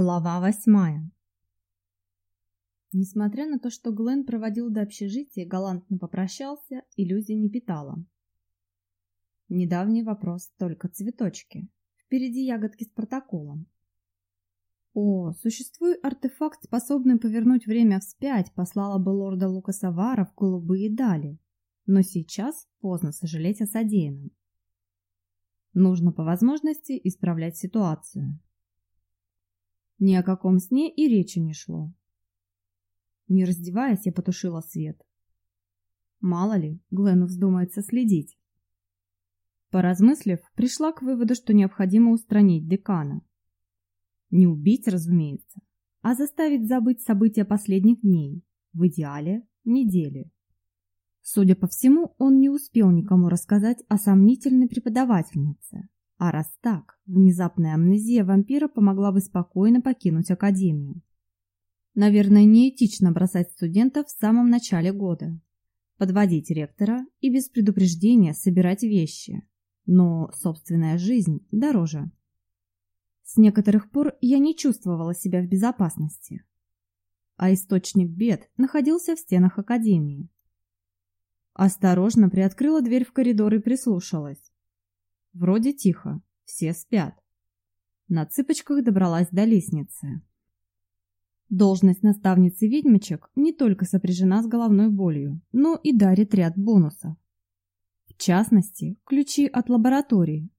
Глава восьмая Несмотря на то, что Глен проводил до общежития, галантно попрощался, иллюзий не питала. Недавний вопрос только цветочки. Впереди ягодки с протоколом. О, существует артефакт, способный повернуть время вспять, послала бы лорда Лукаса Вара в голубые дали. Но сейчас поздно сожалеть о содеянном. Нужно по возможности исправлять ситуацию. Ни о каком сне и речи не шло. Не раздеваясь, я потушила свет. Мало ли, Глену вздумается следить. Поразмыслив, пришла к выводу, что необходимо устранить декана. Не убить, разумеется, а заставить забыть события последних дней, в идеале недели. Судя по всему, он не успел никому рассказать о сомнительной преподавательнице. А раз так, внезапная амнезия вампира помогла бы спокойно покинуть академию. Наверное, неэтично бросать студентов в самом начале года. Подводить ректора и без предупреждения собирать вещи. Но собственная жизнь дороже. С некоторых пор я не чувствовала себя в безопасности. А источник бед находился в стенах академии. Осторожно приоткрыла дверь в коридор и прислушалась. Вроде тихо, все спят. На цыпочках добралась до лестницы. Должность наставницы ведьмочек не только сопряжена с головной болью, но и дарит ряд бонусов. В частности, ключи от лаборатории.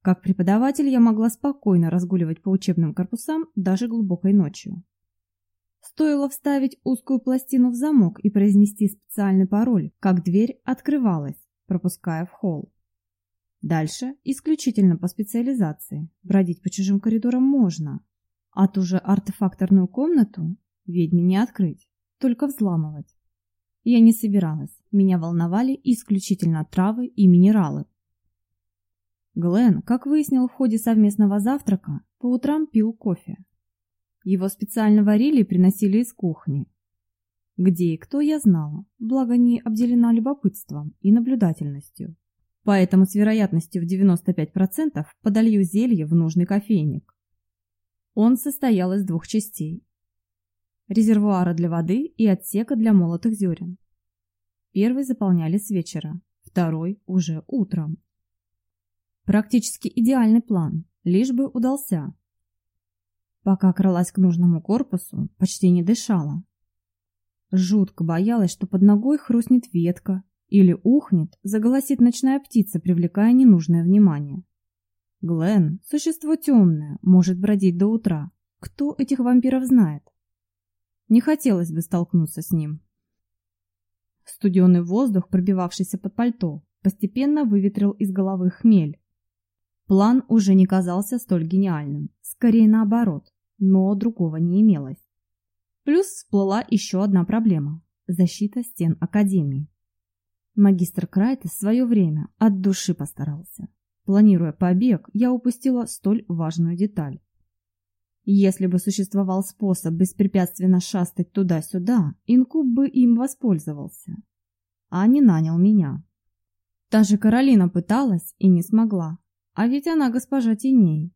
Как преподаватель я могла спокойно разгуливать по учебным корпусам даже глубокой ночью. Стоило вставить узкую пластину в замок и произнести специальный пароль, как дверь открывалась, пропуская в холл. Дальше исключительно по специализации. Бродить по чужим коридорам можно. А ту же артефакторную комнату ведьме не открыть, только взламывать. Я не собиралась. Меня волновали исключительно травы и минералы. Глен, как выяснил в ходе совместного завтрака, по утрам пил кофе. Его специально варили и приносили из кухни. Где и кто я знала, благо не обделена любопытством и наблюдательностью. Поэтому с вероятностью в 95% подолью зелье в нужный кофейник. Он состоял из двух частей. Резервуара для воды и отсека для молотых зерен. Первый заполняли с вечера, второй уже утром. Практически идеальный план, лишь бы удался. Пока кралась к нужному корпусу, почти не дышала. Жутко боялась, что под ногой хрустнет ветка или ухнет, заголосит ночная птица, привлекая ненужное внимание. Глен – существо темное, может бродить до утра. Кто этих вампиров знает? Не хотелось бы столкнуться с ним. Студеный воздух, пробивавшийся под пальто, постепенно выветрил из головы хмель. План уже не казался столь гениальным, скорее наоборот, но другого не имелось. Плюс всплыла еще одна проблема – защита стен Академии. Магистр Крайтес в свое время от души постарался. Планируя побег, я упустила столь важную деталь. Если бы существовал способ беспрепятственно шастать туда-сюда, инкуб бы им воспользовался, а не нанял меня. Та же Каролина пыталась и не смогла, а ведь она госпожа теней.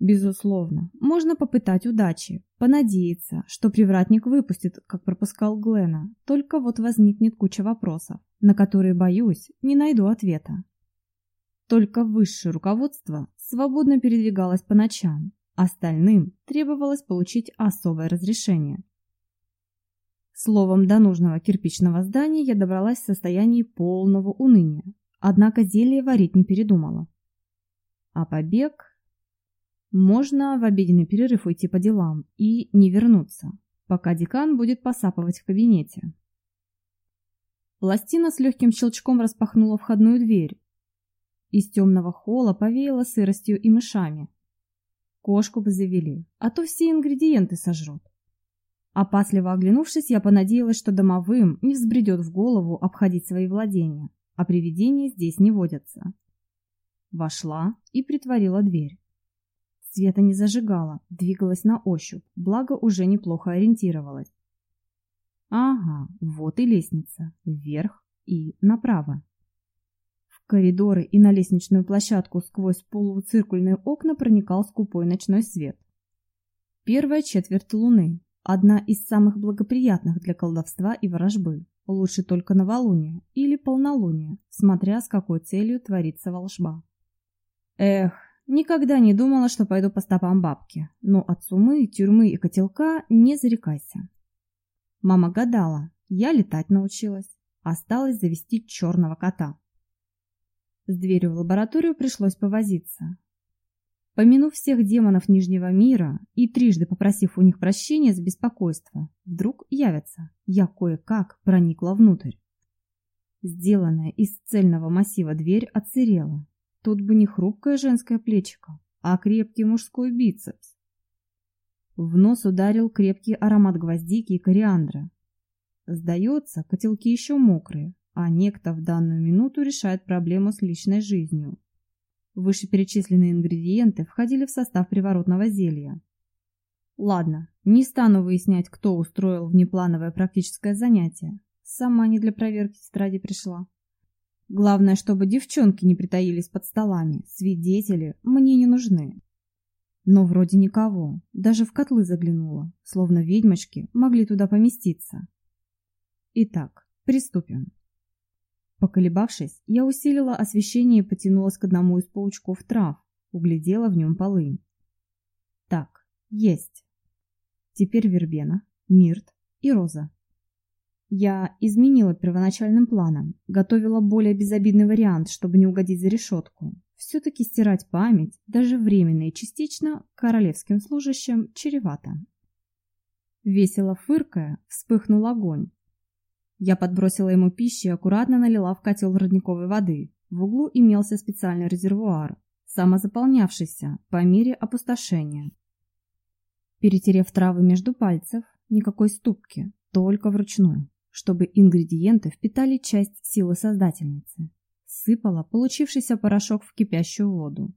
Безусловно, можно попытать удачи, понадеяться, что привратник выпустит, как пропускал Глена. Только вот возникнет куча вопросов, на которые, боюсь, не найду ответа. Только высшее руководство свободно передвигалось по ночам, остальным требовалось получить особое разрешение. Словом, до нужного кирпичного здания я добралась в состоянии полного уныния, однако зелье варить не передумала. А побег можно в обеденный перерыв уйти по делам и не вернуться, пока декан будет посапывать в кабинете. Пластина с легким щелчком распахнула входную дверь. Из темного холла повеяло сыростью и мышами. Кошку бы завели, а то все ингредиенты сожрут. Опасливо оглянувшись, я понадеялась, что домовым не взбредет в голову обходить свои владения, а привидения здесь не водятся. Вошла и притворила дверь. Света не зажигала, двигалась на ощупь, благо уже неплохо ориентировалась. Ага, вот и лестница, вверх и направо. В коридоры и на лестничную площадку сквозь полуциркульные окна проникал скупой ночной свет. Первая четверть луны, одна из самых благоприятных для колдовства и ворожбы. Лучше только новолуние или полнолуние, смотря с какой целью творится волшба. Эх, никогда не думала, что пойду по стопам бабки, но от сумы, тюрьмы и котелка не зарекайся. Мама гадала, я летать научилась, осталось завести черного кота. С дверью в лабораторию пришлось повозиться. Помянув всех демонов Нижнего мира и трижды попросив у них прощения за беспокойство, вдруг явятся. Я кое-как проникла внутрь. Сделанная из цельного массива дверь отсырела. Тут бы не хрупкое женское плечико, а крепкий мужской бицепс. В нос ударил крепкий аромат гвоздики и кориандра. Сдается, котелки еще мокрые, а некто в данную минуту решает проблему с личной жизнью. Вышеперечисленные ингредиенты входили в состав приворотного зелья. Ладно, не стану выяснять, кто устроил внеплановое практическое занятие. Сама не для проверки тетради пришла. Главное, чтобы девчонки не притаились под столами. Свидетели мне не нужны. Но вроде никого. Даже в котлы заглянула, словно ведьмочки могли туда поместиться. Итак, приступим. Поколебавшись, я усилила освещение и потянулась к одному из паучков трав, углядела в нем полынь. Так, есть. Теперь вербена, мирт и роза. Я изменила первоначальным планом, готовила более безобидный вариант, чтобы не угодить за решетку. Все-таки стирать память, даже временно и частично, королевским служащим чревато. Весело фыркая, вспыхнул огонь, я подбросила ему пищи и аккуратно налила в котел родниковой воды. В углу имелся специальный резервуар, самозаполнявшийся по мере опустошения. Перетерев травы между пальцев, никакой ступки, только вручную, чтобы ингредиенты впитали часть силы создательницы. Сыпала получившийся порошок в кипящую воду.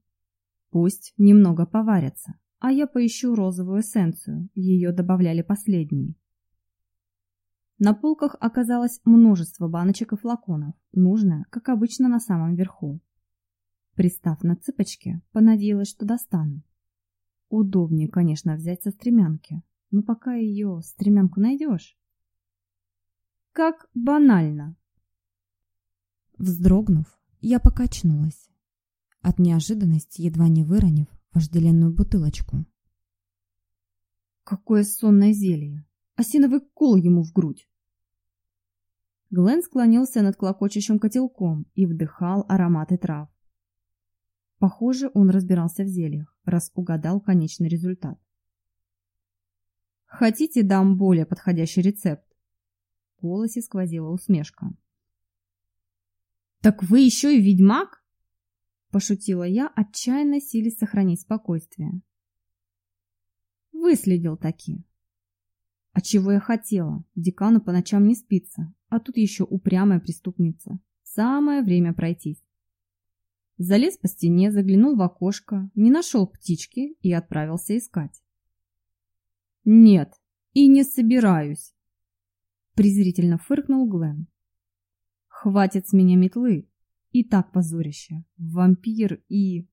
Пусть немного поварятся, а я поищу розовую эссенцию, ее добавляли последние. На полках оказалось множество баночек и флаконов, нужное, как обычно, на самом верху. Пристав на цыпочки, понадеялась, что достану. Удобнее, конечно, взять со стремянки, но пока ее стремянку найдешь. Как банально! Вздрогнув, я покачнулась. От неожиданности, едва не выронив вожделенную бутылочку. Какое сонное зелье! Осиновый кол ему в грудь. Глен склонился над клокочущим котелком и вдыхал ароматы трав. Похоже, он разбирался в зельях, раз угадал конечный результат. «Хотите, дам более подходящий рецепт?» Голосе сквозила усмешка. «Так вы еще и ведьмак?» Пошутила я, отчаянно силясь сохранить спокойствие. Выследил таки. А чего я хотела? Декану по ночам не спится, а тут еще упрямая преступница. Самое время пройтись. Залез по стене, заглянул в окошко, не нашел птички и отправился искать. «Нет, и не собираюсь», – презрительно фыркнул Глен. «Хватит с меня метлы, и так позорище, вампир и...»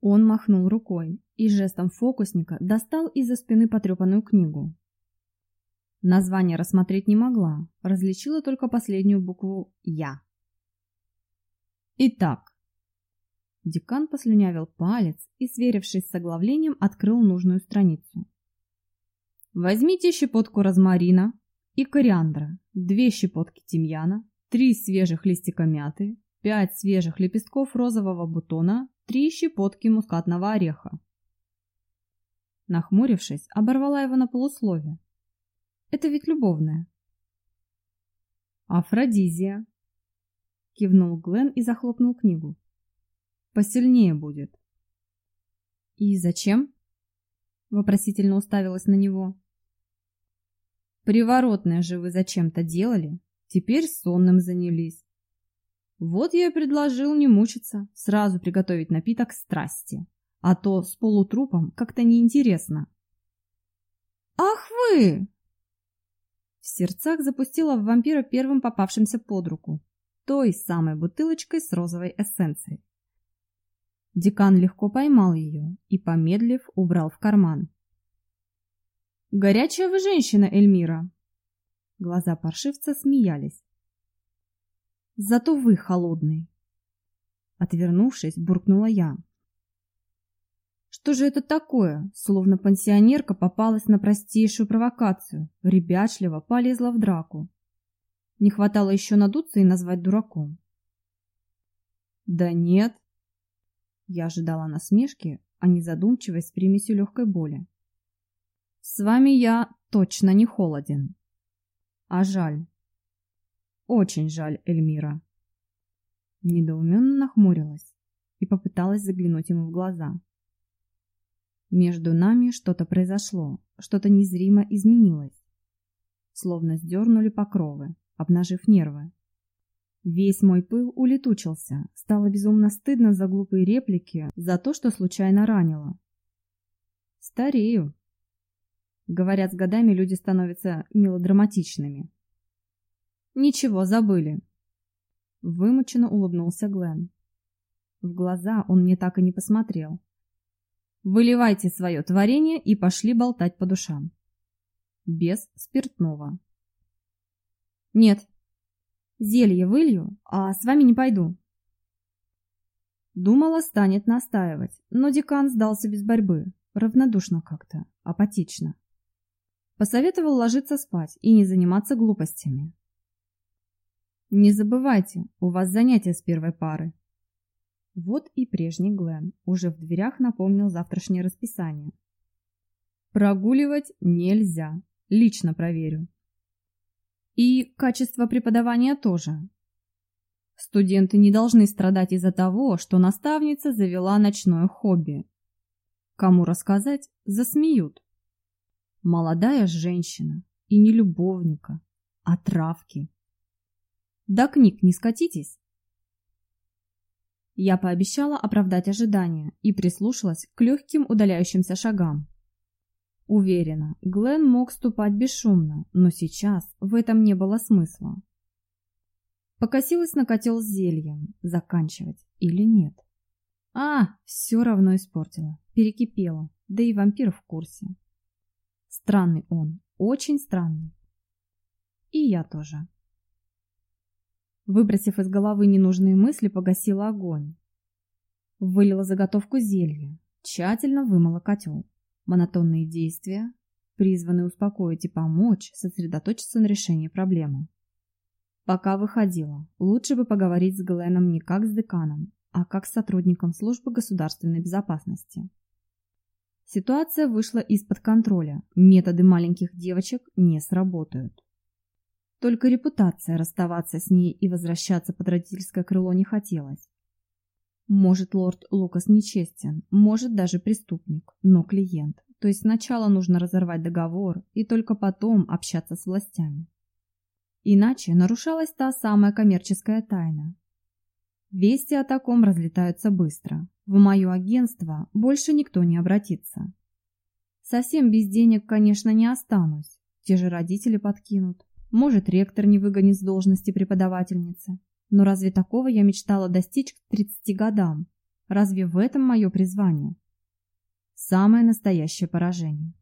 Он махнул рукой и жестом фокусника достал из-за спины потрепанную книгу. Название рассмотреть не могла, различила только последнюю букву «Я». Итак, декан послюнявил палец и, сверившись с оглавлением, открыл нужную страницу. Возьмите щепотку розмарина и кориандра, две щепотки тимьяна, три свежих листика мяты, пять свежих лепестков розового бутона, три щепотки мускатного ореха. Нахмурившись, оборвала его на полуслове, это ведь любовное. Афродизия. Кивнул Глен и захлопнул книгу. Посильнее будет. И зачем? Вопросительно уставилась на него. Приворотное же вы зачем-то делали, теперь сонным занялись. Вот я и предложил не мучиться, сразу приготовить напиток страсти, а то с полутрупом как-то неинтересно. «Ах вы!» В сердцах запустила в вампира первым попавшимся под руку, той самой бутылочкой с розовой эссенцией. Декан легко поймал ее и, помедлив, убрал в карман. Горячая вы женщина, Эльмира. Глаза паршивца смеялись. Зато вы холодный. Отвернувшись, буркнула я. Что же это такое? Словно пансионерка попалась на простейшую провокацию, ребячливо полезла в драку. Не хватало еще надуться и назвать дураком. Да нет. Я ожидала насмешки, а не задумчивой с примесью легкой боли. С вами я точно не холоден. А жаль. Очень жаль, Эльмира. Недоуменно нахмурилась и попыталась заглянуть ему в глаза. Между нами что-то произошло, что-то незримо изменилось. Словно сдернули покровы, обнажив нервы. Весь мой пыл улетучился. Стало безумно стыдно за глупые реплики, за то, что случайно ранило. Старею. Говорят, с годами люди становятся мелодраматичными. Ничего, забыли. Вымученно улыбнулся Глен. В глаза он мне так и не посмотрел. Выливайте свое творение и пошли болтать по душам. Без спиртного. Нет, Зелье вылью, а с вами не пойду. Думала, станет настаивать, но декан сдался без борьбы, равнодушно как-то, апатично. Посоветовал ложиться спать и не заниматься глупостями. Не забывайте, у вас занятия с первой пары. Вот и прежний Глен уже в дверях напомнил завтрашнее расписание. Прогуливать нельзя, лично проверю. И качество преподавания тоже. Студенты не должны страдать из-за того, что наставница завела ночное хобби. Кому рассказать, засмеют. Молодая женщина, и не любовника, а травки. До книг не скатитесь. Я пообещала оправдать ожидания и прислушалась к легким удаляющимся шагам. Уверена, Глен мог ступать бесшумно, но сейчас в этом не было смысла. Покосилась на котел с зельем, заканчивать или нет. А, все равно испортила, перекипела, да и вампир в курсе. Странный он, очень странный. И я тоже. Выбросив из головы ненужные мысли, погасила огонь. Вылила заготовку зелья, тщательно вымыла котел. Монотонные действия, призванные успокоить и помочь сосредоточиться на решении проблемы. Пока выходила, лучше бы поговорить с Гленом не как с деканом, а как с сотрудником службы государственной безопасности. Ситуация вышла из-под контроля, методы маленьких девочек не сработают. Только репутация расставаться с ней и возвращаться под родительское крыло не хотелось. Может, лорд Лукас нечестен, может, даже преступник, но клиент. То есть сначала нужно разорвать договор и только потом общаться с властями. Иначе нарушалась та самая коммерческая тайна. Вести о таком разлетаются быстро. В мое агентство больше никто не обратится. Совсем без денег, конечно, не останусь. Те же родители подкинут. Может, ректор не выгонит с должности преподавательницы. Но разве такого я мечтала достичь к 30 годам? Разве в этом мое призвание? Самое настоящее поражение.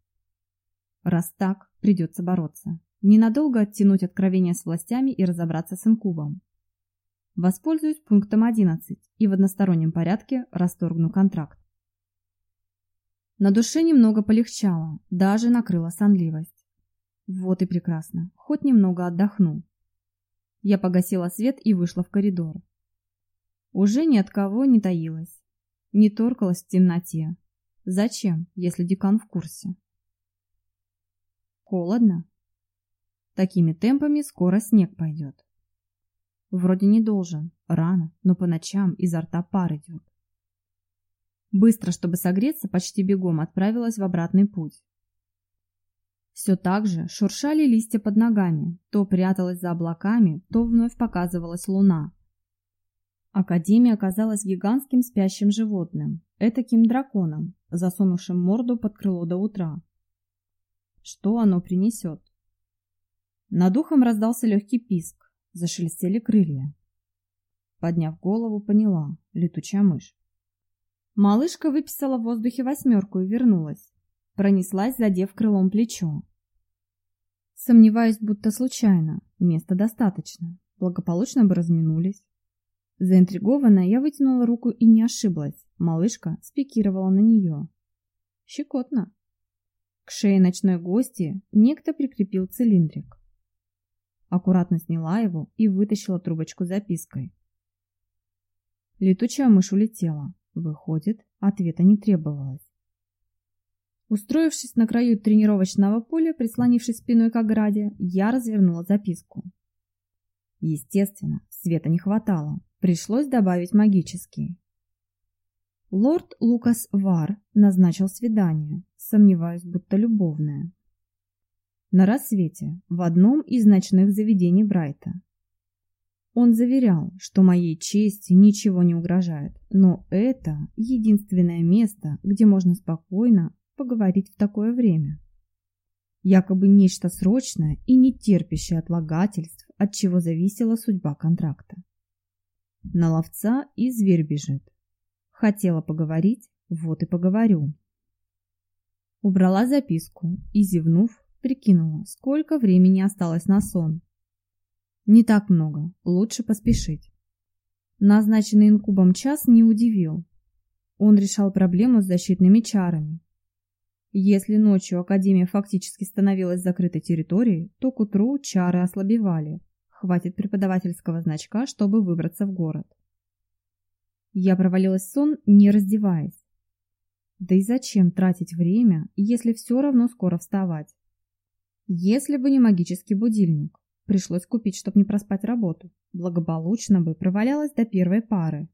Раз так, придется бороться. Ненадолго оттянуть откровение с властями и разобраться с инкубом. Воспользуюсь пунктом 11 и в одностороннем порядке расторгну контракт. На душе немного полегчало, даже накрыла сонливость. Вот и прекрасно, хоть немного отдохну. Я погасила свет и вышла в коридор. Уже ни от кого не таилась, не торкалась в темноте. Зачем, если декан в курсе? Холодно. Такими темпами скоро снег пойдет. Вроде не должен, рано, но по ночам изо рта пар идет. Быстро, чтобы согреться, почти бегом отправилась в обратный путь. Все так же шуршали листья под ногами, то пряталась за облаками, то вновь показывалась луна. Академия оказалась гигантским спящим животным, этаким драконом, засунувшим морду под крыло до утра. Что оно принесет? Над ухом раздался легкий писк, зашелестели крылья. Подняв голову, поняла – летучая мышь. Малышка выписала в воздухе восьмерку и вернулась. Пронеслась, задев крылом плечо. Сомневаюсь, будто случайно. Места достаточно. Благополучно бы разминулись. Заинтригованная, я вытянула руку и не ошиблась. Малышка спикировала на нее. Щекотно. К шее ночной гости некто прикрепил цилиндрик. Аккуратно сняла его и вытащила трубочку с запиской. Летучая мышь улетела. Выходит, ответа не требовалось. Устроившись на краю тренировочного поля, прислонившись спиной к ограде, я развернула записку. Естественно, света не хватало. Пришлось добавить магический. Лорд Лукас Вар назначил свидание, сомневаюсь, будто любовное. На рассвете в одном из ночных заведений Брайта. Он заверял, что моей чести ничего не угрожает, но это единственное место, где можно спокойно поговорить в такое время. Якобы нечто срочное и не терпящее отлагательств, от чего зависела судьба контракта. На ловца и зверь бежит. Хотела поговорить, вот и поговорю. Убрала записку и, зевнув, прикинула, сколько времени осталось на сон. Не так много, лучше поспешить. Назначенный инкубом час не удивил. Он решал проблему с защитными чарами, если ночью Академия фактически становилась закрытой территорией, то к утру чары ослабевали. Хватит преподавательского значка, чтобы выбраться в город. Я провалилась в сон, не раздеваясь. Да и зачем тратить время, если все равно скоро вставать? Если бы не магический будильник, пришлось купить, чтобы не проспать работу. Благополучно бы провалялась до первой пары.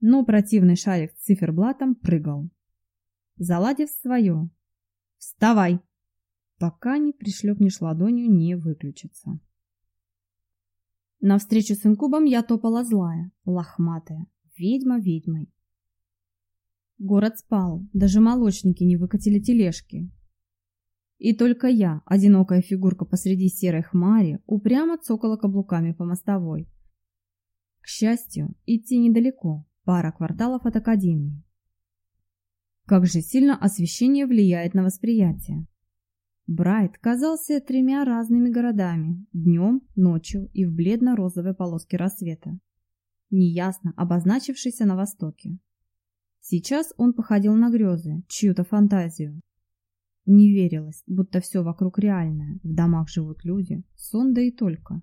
Но противный шарик с циферблатом прыгал заладив свое. «Вставай!» Пока не пришлепнешь ладонью, не выключится. На встречу с инкубом я топала злая, лохматая, ведьма ведьмой. Город спал, даже молочники не выкатили тележки. И только я, одинокая фигурка посреди серой хмари, упрямо цокала каблуками по мостовой. К счастью, идти недалеко, пара кварталов от академии. Как же сильно освещение влияет на восприятие. Брайт казался тремя разными городами – днем, ночью и в бледно-розовой полоске рассвета, неясно обозначившейся на востоке. Сейчас он походил на грезы, чью-то фантазию. Не верилось, будто все вокруг реальное, в домах живут люди, сон да и только.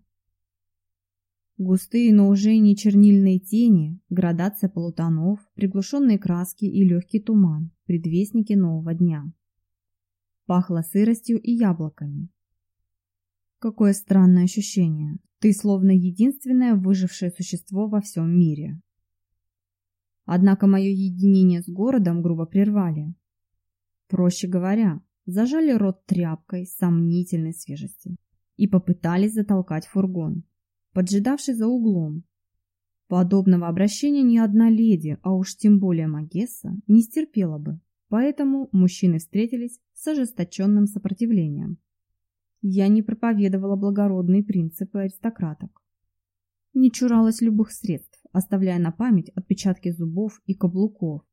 Густые, но уже не чернильные тени, градация полутонов, приглушенные краски и легкий туман, предвестники нового дня. Пахло сыростью и яблоками. Какое странное ощущение. Ты словно единственное выжившее существо во всем мире. Однако мое единение с городом грубо прервали. Проще говоря, зажали рот тряпкой сомнительной свежести и попытались затолкать фургон поджидавший за углом. Подобного обращения ни одна леди, а уж тем более Магесса, не стерпела бы, поэтому мужчины встретились с ожесточенным сопротивлением. Я не проповедовала благородные принципы аристократок. Не чуралась любых средств, оставляя на память отпечатки зубов и каблуков.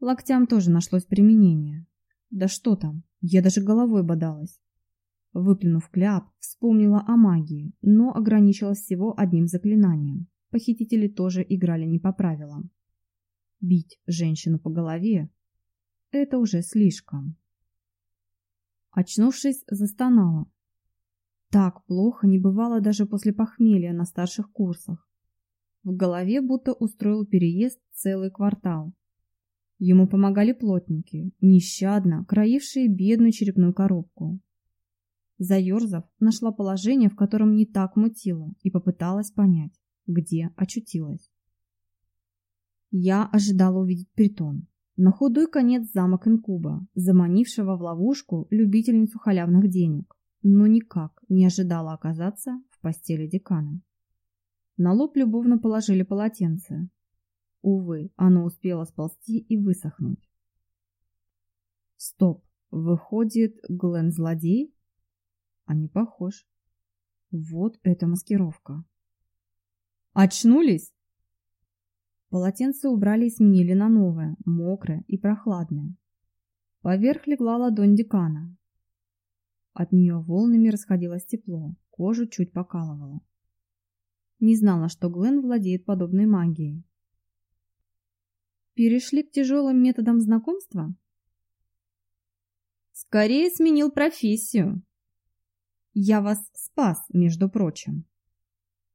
Локтям тоже нашлось применение. Да что там, я даже головой бодалась. Выплюнув кляп, вспомнила о магии, но ограничилась всего одним заклинанием. Похитители тоже играли не по правилам. Бить женщину по голове – это уже слишком. Очнувшись, застонала. Так плохо не бывало даже после похмелья на старших курсах. В голове будто устроил переезд целый квартал. Ему помогали плотники, нещадно краившие бедную черепную коробку. Заерзав, нашла положение, в котором не так мутило, и попыталась понять, где очутилась. Я ожидала увидеть притон. На худой конец замок инкуба, заманившего в ловушку любительницу халявных денег, но никак не ожидала оказаться в постели декана. На лоб любовно положили полотенце. Увы, оно успело сползти и высохнуть. Стоп, выходит, Глен злодей? а не похож. Вот это маскировка. Очнулись? Полотенце убрали и сменили на новое, мокрое и прохладное. Поверх легла ладонь декана. От нее волнами расходилось тепло, кожу чуть покалывало. Не знала, что Глен владеет подобной магией. Перешли к тяжелым методам знакомства? Скорее сменил профессию. Я вас спас, между прочим.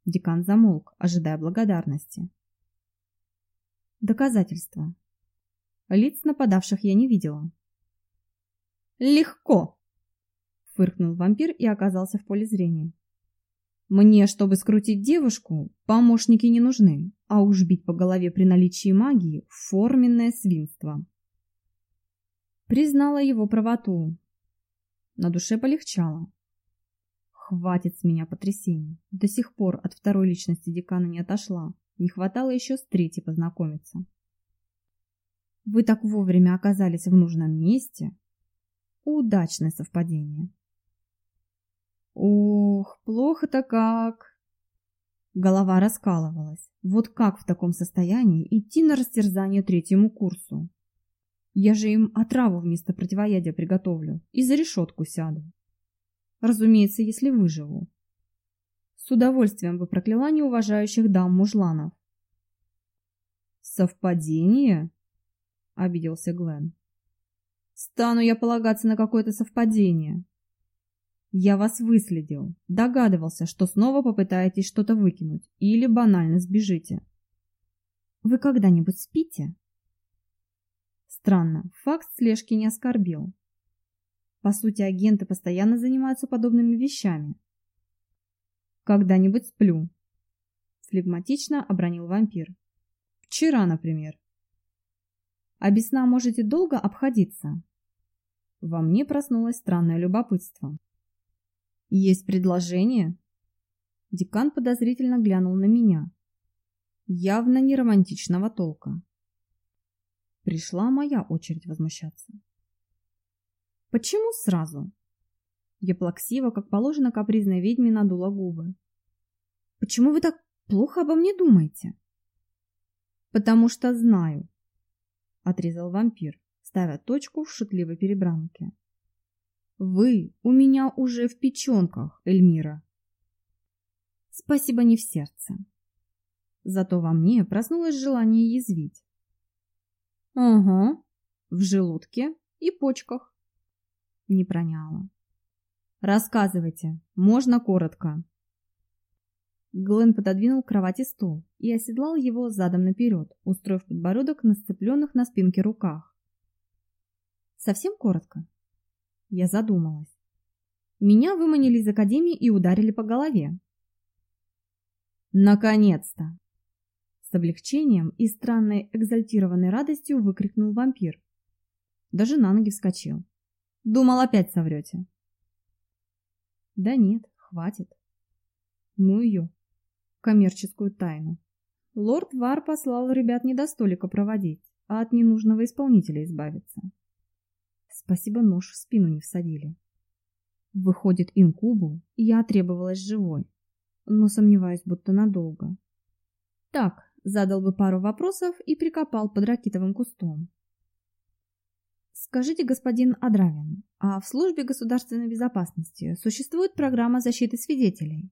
Декан замолк, ожидая благодарности. Доказательства. Лиц нападавших я не видела. Легко, фыркнул вампир и оказался в поле зрения. Мне, чтобы скрутить девушку, помощники не нужны, а уж бить по голове при наличии магии форменное свинство. Признала его правоту. На душе полегчало. Хватит с меня потрясений. До сих пор от второй личности декана не отошла. Не хватало еще с третьей познакомиться. Вы так вовремя оказались в нужном месте. Удачное совпадение. Ох, плохо-то как. Голова раскалывалась. Вот как в таком состоянии идти на растерзание третьему курсу? Я же им отраву вместо противоядия приготовлю и за решетку сяду. Разумеется, если выживу. С удовольствием бы прокляла неуважающих дам мужланов. Совпадение? обиделся Глен. Стану я полагаться на какое-то совпадение. Я вас выследил, догадывался, что снова попытаетесь что-то выкинуть или банально сбежите. Вы когда-нибудь спите? Странно, факт слежки не оскорбил. По сути, агенты постоянно занимаются подобными вещами. Когда-нибудь сплю. Флегматично обронил вампир. Вчера, например. А без сна можете долго обходиться? Во мне проснулось странное любопытство. Есть предложение? Декан подозрительно глянул на меня. Явно не романтичного толка. Пришла моя очередь возмущаться. Почему сразу? Я плаксиво, как положено капризной ведьме, надула губы. Почему вы так плохо обо мне думаете? Потому что знаю, отрезал вампир, ставя точку в шутливой перебранке. Вы у меня уже в печенках, Эльмира. Спасибо не в сердце. Зато во мне проснулось желание язвить. Ага, в желудке и почках. Не проняло. Рассказывайте, можно коротко. Глен пододвинул к кровати стул и оседлал его задом наперед, устроив подбородок на сцепленных на спинке руках. Совсем коротко. Я задумалась. Меня выманили из академии и ударили по голове. Наконец-то! С облегчением и странной экзальтированной радостью выкрикнул вампир. Даже на ноги вскочил. Думал, опять соврете. Да нет, хватит. Ну ее, коммерческую тайну. Лорд Вар послал ребят не до столика проводить, а от ненужного исполнителя избавиться. Спасибо, нож в спину не всадили. Выходит, инкубу я требовалась живой, но сомневаюсь, будто надолго. Так, задал бы пару вопросов и прикопал под ракитовым кустом. Скажите, господин Адравин, а в службе государственной безопасности существует программа защиты свидетелей?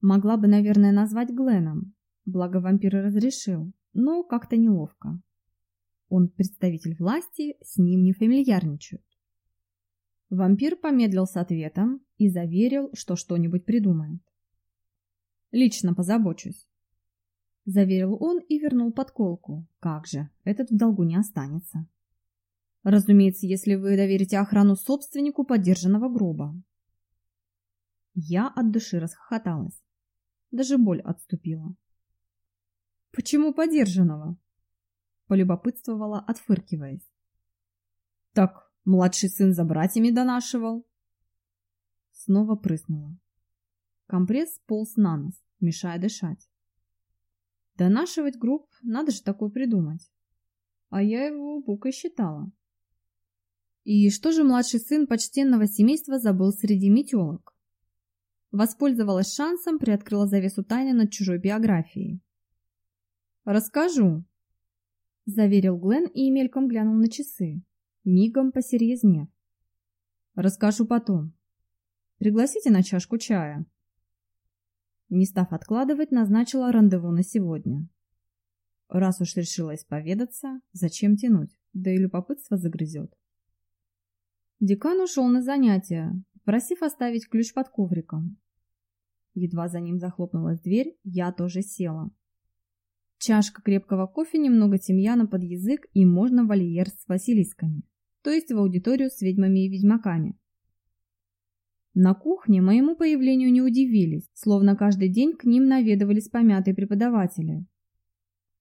Могла бы, наверное, назвать Гленом, благо вампир разрешил, но как-то неловко. Он представитель власти, с ним не фамильярничают. Вампир помедлил с ответом и заверил, что что-нибудь придумает. Лично позабочусь. Заверил он и вернул подколку. Как же, этот в долгу не останется. Разумеется, если вы доверите охрану собственнику подержанного гроба. Я от души расхохоталась. Даже боль отступила. Почему подержанного? Полюбопытствовала, отфыркиваясь. Так, младший сын за братьями донашивал. Снова прыснула. Компресс полз на нос, мешая дышать. Донашивать групп надо же такое придумать. А я его букой считала. И что же младший сын почтенного семейства забыл среди метелок? Воспользовалась шансом, приоткрыла завесу тайны над чужой биографией. Расскажу, заверил Глен и мельком глянул на часы. мигом посерьезнев. Расскажу потом. Пригласите на чашку чая. Не став откладывать, назначила рандеву на сегодня. Раз уж решила исповедаться, зачем тянуть, да и любопытство загрызет. Декан ушел на занятия, просив оставить ключ под ковриком. Едва за ним захлопнулась дверь, я тоже села. Чашка крепкого кофе, немного тимьяна под язык и можно вольер с василисками, то есть в аудиторию с ведьмами и ведьмаками. На кухне моему появлению не удивились, словно каждый день к ним наведывались помятые преподаватели.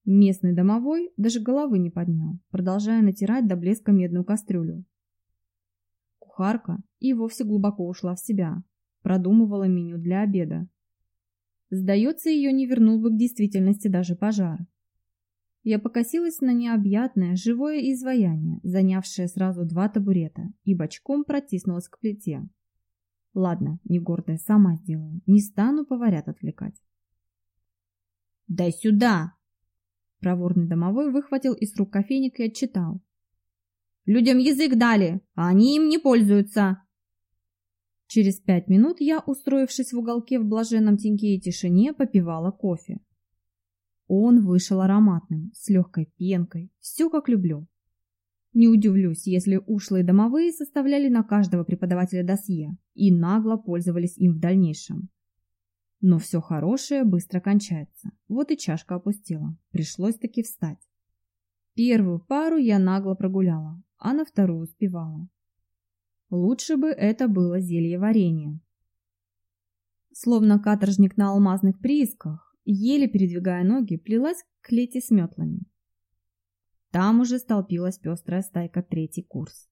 Местный домовой даже головы не поднял, продолжая натирать до блеска медную кастрюлю. Кухарка и вовсе глубоко ушла в себя, продумывала меню для обеда. Сдается, ее не вернул бы к действительности даже пожар. Я покосилась на необъятное, живое изваяние, занявшее сразу два табурета, и бочком протиснулась к плите. Ладно, не гордая, сама сделаю. Не стану поварят отвлекать. «Дай сюда!» Проворный домовой выхватил из рук кофейник и отчитал. «Людям язык дали, а они им не пользуются!» Через пять минут я, устроившись в уголке в блаженном теньке и тишине, попивала кофе. Он вышел ароматным, с легкой пенкой, все как люблю. Не удивлюсь, если ушлые домовые составляли на каждого преподавателя досье и нагло пользовались им в дальнейшем. Но все хорошее быстро кончается. Вот и чашка опустила. Пришлось таки встать. Первую пару я нагло прогуляла, а на вторую успевала. Лучше бы это было зелье варенье. Словно каторжник на алмазных приисках, еле передвигая ноги, плелась к клете с метлами. Там уже столпилась пестрая стайка третий курс.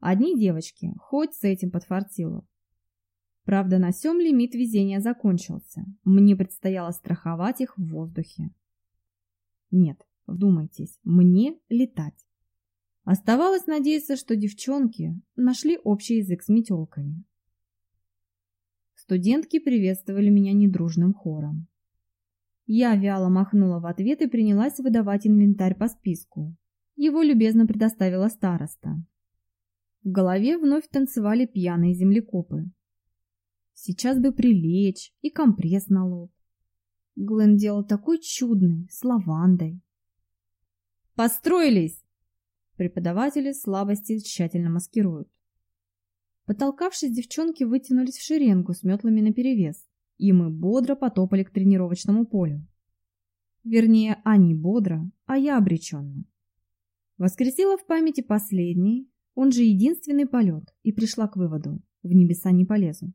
Одни девочки, хоть с этим подфартило. Правда, на сём лимит везения закончился. Мне предстояло страховать их в воздухе. Нет, вдумайтесь, мне летать. Оставалось надеяться, что девчонки нашли общий язык с метелками. Студентки приветствовали меня недружным хором. Я вяло махнула в ответ и принялась выдавать инвентарь по списку. Его любезно предоставила староста. В голове вновь танцевали пьяные землекопы. Сейчас бы прилечь и компресс на лоб. Глен делал такой чудный, с лавандой. «Построились!» Преподаватели слабости тщательно маскируют. Потолкавшись, девчонки вытянулись в шеренгу с метлами наперевес, и мы бодро потопали к тренировочному полю. Вернее, они бодро, а я обреченно. Воскресила в памяти последний, он же единственный полет, и пришла к выводу – в небеса не полезу.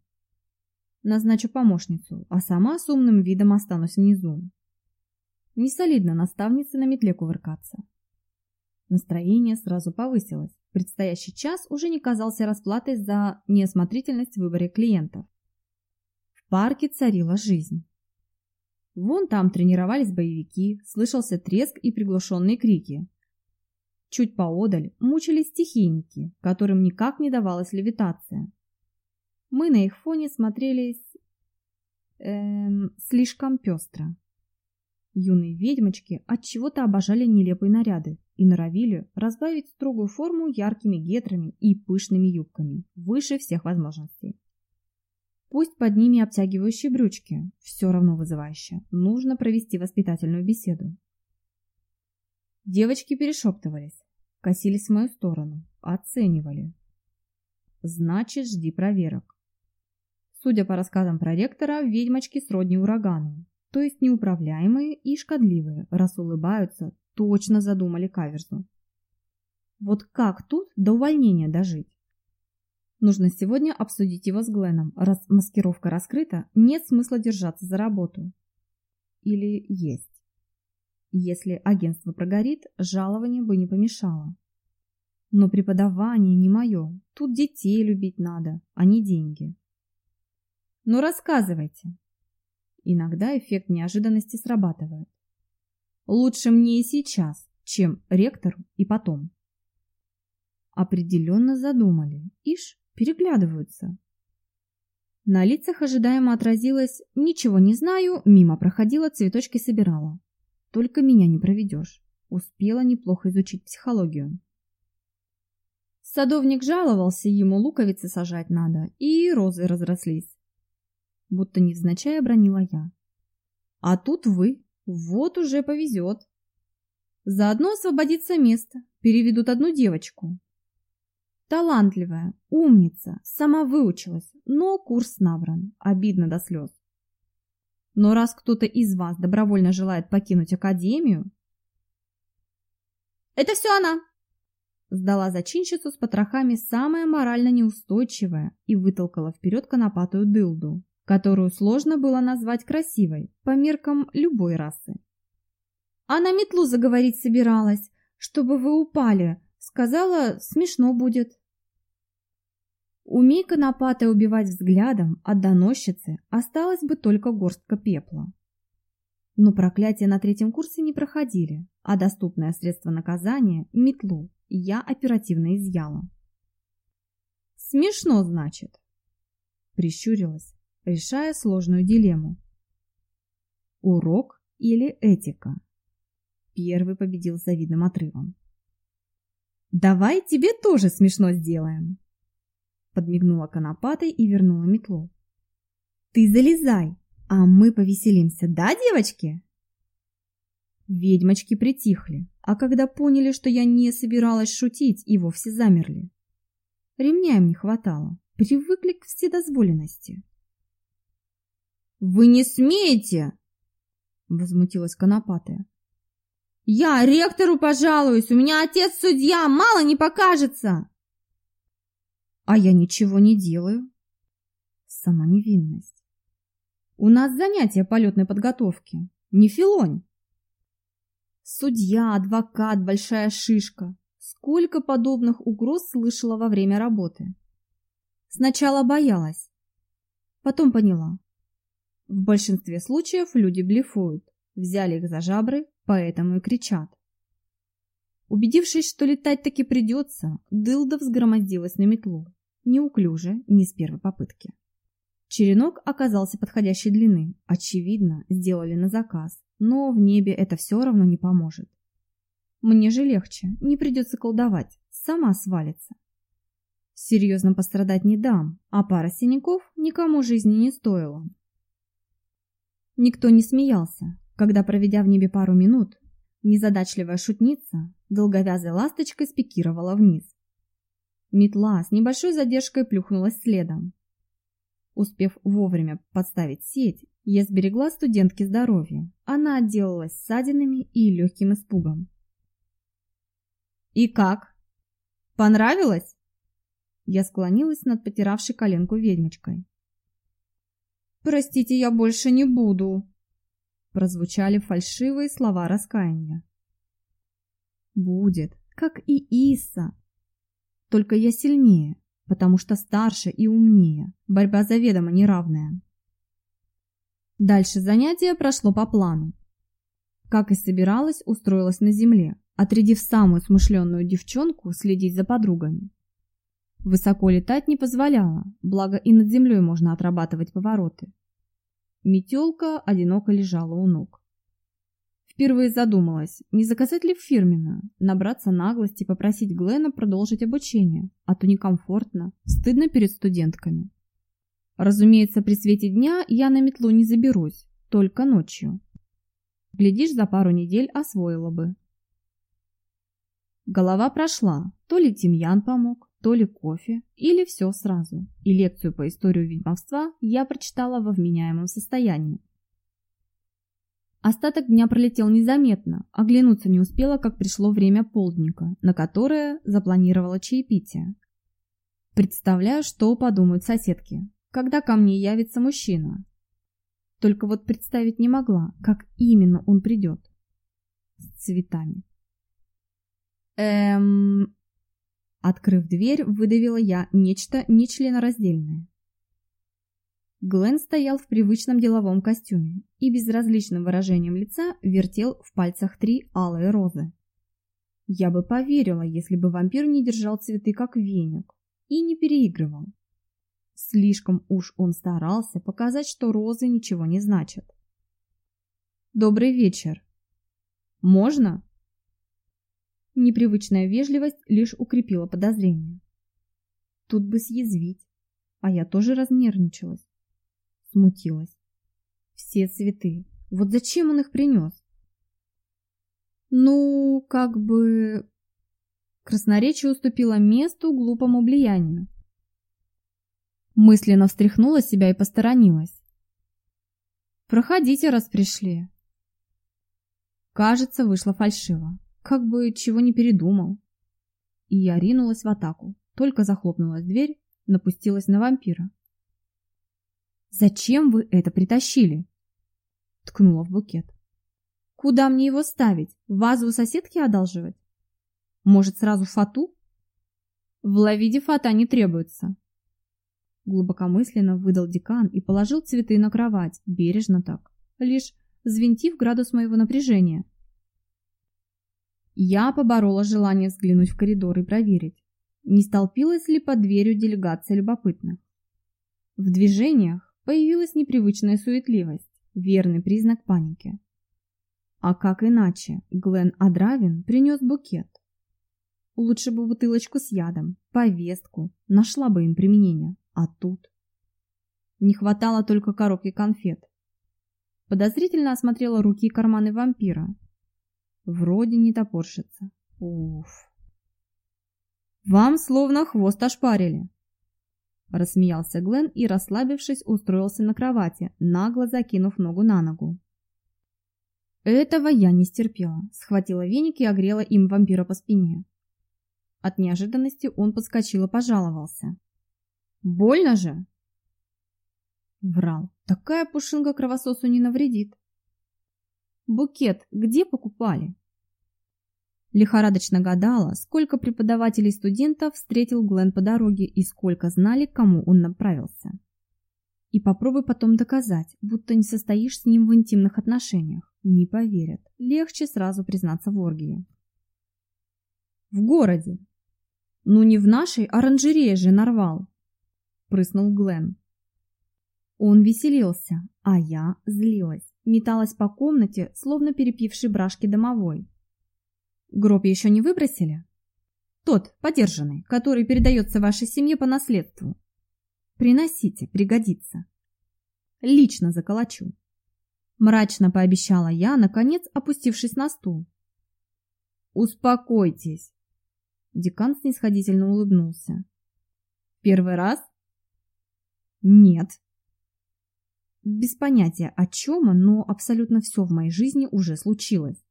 Назначу помощницу, а сама с умным видом останусь внизу. Не солидно наставнице на метле кувыркаться. Настроение сразу повысилось. Предстоящий час уже не казался расплатой за неосмотрительность в выборе клиентов. В парке царила жизнь. Вон там тренировались боевики, слышался треск и приглушенные крики. Чуть поодаль мучились стихийники, которым никак не давалась левитация. Мы на их фоне смотрелись... Эм, слишком пестро. Юные ведьмочки от чего то обожали нелепые наряды, и норовили разбавить строгую форму яркими гетрами и пышными юбками, выше всех возможностей. Пусть под ними обтягивающие брючки, все равно вызывающе, нужно провести воспитательную беседу. Девочки перешептывались, косились в мою сторону, оценивали. Значит, жди проверок. Судя по рассказам проректора, ведьмочки сродни урагану, то есть неуправляемые и шкодливые, раз улыбаются, точно задумали каверзу. Вот как тут до увольнения дожить? Нужно сегодня обсудить его с Гленом. Раз маскировка раскрыта, нет смысла держаться за работу. Или есть. Если агентство прогорит, жалование бы не помешало. Но преподавание не мое. Тут детей любить надо, а не деньги. Ну рассказывайте. Иногда эффект неожиданности срабатывает. Лучше мне и сейчас, чем ректору и потом. Определенно задумали. Ишь, переглядываются. На лицах ожидаемо отразилось «Ничего не знаю, мимо проходила, цветочки собирала». Только меня не проведешь. Успела неплохо изучить психологию. Садовник жаловался, ему луковицы сажать надо, и розы разрослись. Будто невзначай обронила я. А тут вы, вот уже повезет. Заодно освободится место, переведут одну девочку. Талантливая, умница, сама выучилась, но курс набран, обидно до слез. Но раз кто-то из вас добровольно желает покинуть академию... Это все она! Сдала зачинщицу с потрохами самая морально неустойчивая и вытолкала вперед конопатую дылду, которую сложно было назвать красивой по меркам любой расы. Она метлу заговорить собиралась, чтобы вы упали. Сказала, смешно будет. Умей конопатая убивать взглядом, от доносчицы осталась бы только горстка пепла. Но проклятия на третьем курсе не проходили, а доступное средство наказания – метлу я оперативно изъяла. Смешно, значит. Прищурилась, решая сложную дилемму. Урок или этика? Первый победил с завидным отрывом. «Давай тебе тоже смешно сделаем!» Подмигнула конопатой и вернула метлу. «Ты залезай, а мы повеселимся, да, девочки?» Ведьмочки притихли, а когда поняли, что я не собиралась шутить, и вовсе замерли. Ремня им не хватало, привыкли к вседозволенности. «Вы не смеете!» — возмутилась Конопатая. «Я ректору пожалуюсь, у меня отец судья, мало не покажется!» «А я ничего не делаю». Сама невинность. «У нас занятия полетной подготовки, не филонь». Судья, адвокат, большая шишка. Сколько подобных угроз слышала во время работы. Сначала боялась, потом поняла. В большинстве случаев люди блефуют, взяли их за жабры, поэтому и кричат. Убедившись, что летать таки придется, Дылда взгромоздилась на метлу, неуклюже, не с первой попытки. Черенок оказался подходящей длины, очевидно, сделали на заказ, но в небе это все равно не поможет. Мне же легче, не придется колдовать, сама свалится. Серьезно пострадать не дам, а пара синяков никому жизни не стоила. Никто не смеялся, когда, проведя в небе пару минут, незадачливая шутница долговязой ласточкой спикировала вниз. Метла с небольшой задержкой плюхнулась следом. Успев вовремя подставить сеть, я сберегла студентке здоровье. Она отделалась ссадинами и легким испугом. «И как? Понравилось?» Я склонилась над потиравшей коленку ведьмочкой. «Простите, я больше не буду!» Прозвучали фальшивые слова раскаяния. «Будет, как и Иса. Только я сильнее, потому что старше и умнее. Борьба заведомо неравная». Дальше занятие прошло по плану. Как и собиралась, устроилась на земле, отрядив самую смышленную девчонку следить за подругами. Высоко летать не позволяла, благо и над землей можно отрабатывать повороты. Метелка одиноко лежала у ног. Впервые задумалась, не заказать ли в фирменную, набраться наглости и попросить Глена продолжить обучение, а то некомфортно, стыдно перед студентками. Разумеется, при свете дня я на метлу не заберусь, только ночью. Глядишь, за пару недель освоила бы. Голова прошла, то ли тимьян помог, то ли кофе, или все сразу. И лекцию по истории ведьмовства я прочитала во вменяемом состоянии. Остаток дня пролетел незаметно, оглянуться не успела, как пришло время полдника, на которое запланировала чаепитие. Представляю, что подумают соседки когда ко мне явится мужчина. Только вот представить не могла, как именно он придет. С цветами. Эм... Открыв дверь, выдавила я нечто нечленораздельное. Глен стоял в привычном деловом костюме и безразличным выражением лица вертел в пальцах три алые розы. Я бы поверила, если бы вампир не держал цветы как веник и не переигрывал. Слишком уж он старался показать, что розы ничего не значат. «Добрый вечер. Можно?» Непривычная вежливость лишь укрепила подозрение. Тут бы съязвить. А я тоже разнервничалась. Смутилась. Все цветы. Вот зачем он их принес? Ну, как бы... Красноречие уступило месту глупому влиянию. Мысленно встряхнула себя и посторонилась. «Проходите, раз пришли». Кажется, вышло фальшиво. Как бы чего не передумал. И я ринулась в атаку. Только захлопнулась дверь, напустилась на вампира. «Зачем вы это притащили?» Ткнула в букет. «Куда мне его ставить? Вазу соседки одалживать? Может, сразу фату?» «В лавиде фата не требуется», Глубокомысленно выдал декан и положил цветы на кровать, бережно так, лишь взвинтив градус моего напряжения. Я поборола желание взглянуть в коридор и проверить, не столпилась ли под дверью делегация любопытных. В движениях появилась непривычная суетливость, верный признак паники. А как иначе, Глен Адравин принес букет. Лучше бы бутылочку с ядом, повестку, нашла бы им применение. А тут... Не хватало только коробки конфет. Подозрительно осмотрела руки и карманы вампира. Вроде не топорщится. Уф. Вам словно хвост ошпарили. Рассмеялся Глен и, расслабившись, устроился на кровати, нагло закинув ногу на ногу. Этого я не стерпела. Схватила веник и огрела им вампира по спине. От неожиданности он подскочил и пожаловался. Больно же? Врал. Такая пушинка кровососу не навредит. Букет где покупали? Лихорадочно гадала, сколько преподавателей и студентов встретил Глен по дороге и сколько знали, к кому он направился. И попробуй потом доказать, будто не состоишь с ним в интимных отношениях. Не поверят. Легче сразу признаться в оргии. В городе. Ну не в нашей оранжерее же нарвал прыснул Глен. Он веселился, а я злилась, металась по комнате, словно перепивший брашки домовой. Гроб еще не выбросили? Тот, подержанный, который передается вашей семье по наследству. Приносите, пригодится. Лично заколочу. Мрачно пообещала я, наконец опустившись на стул. Успокойтесь. Декан снисходительно улыбнулся. Первый раз нет. Без понятия о чем, но абсолютно все в моей жизни уже случилось.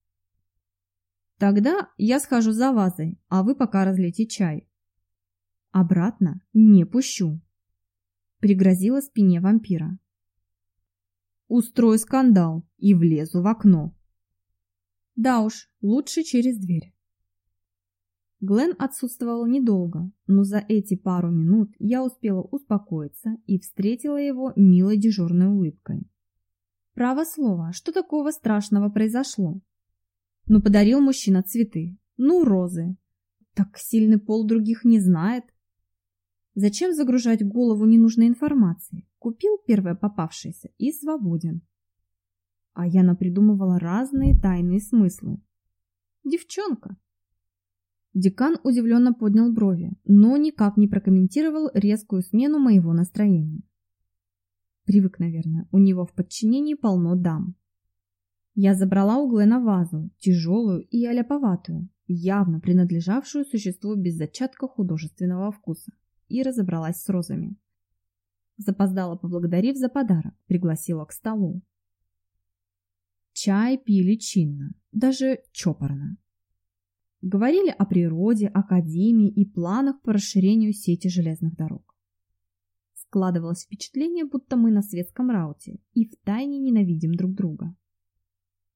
Тогда я схожу за вазой, а вы пока разлейте чай. Обратно не пущу. Пригрозила спине вампира. Устрою скандал и влезу в окно. Да уж, лучше через дверь. Глен отсутствовал недолго, но за эти пару минут я успела успокоиться и встретила его милой дежурной улыбкой. Право слово, что такого страшного произошло? Ну, подарил мужчина цветы, ну, розы. Так сильный пол других не знает. Зачем загружать голову ненужной информацией? Купил первое попавшееся и свободен. А я напридумывала разные тайные смыслы. Девчонка, Декан удивленно поднял брови, но никак не прокомментировал резкую смену моего настроения. Привык, наверное, у него в подчинении полно дам. Я забрала у Глена вазу, тяжелую и аляповатую, явно принадлежавшую существу без зачатка художественного вкуса, и разобралась с розами. Запоздала, поблагодарив за подарок, пригласила к столу. Чай пили чинно, даже чопорно. Говорили о природе, академии и планах по расширению сети железных дорог. Складывалось впечатление, будто мы на светском рауте и втайне ненавидим друг друга.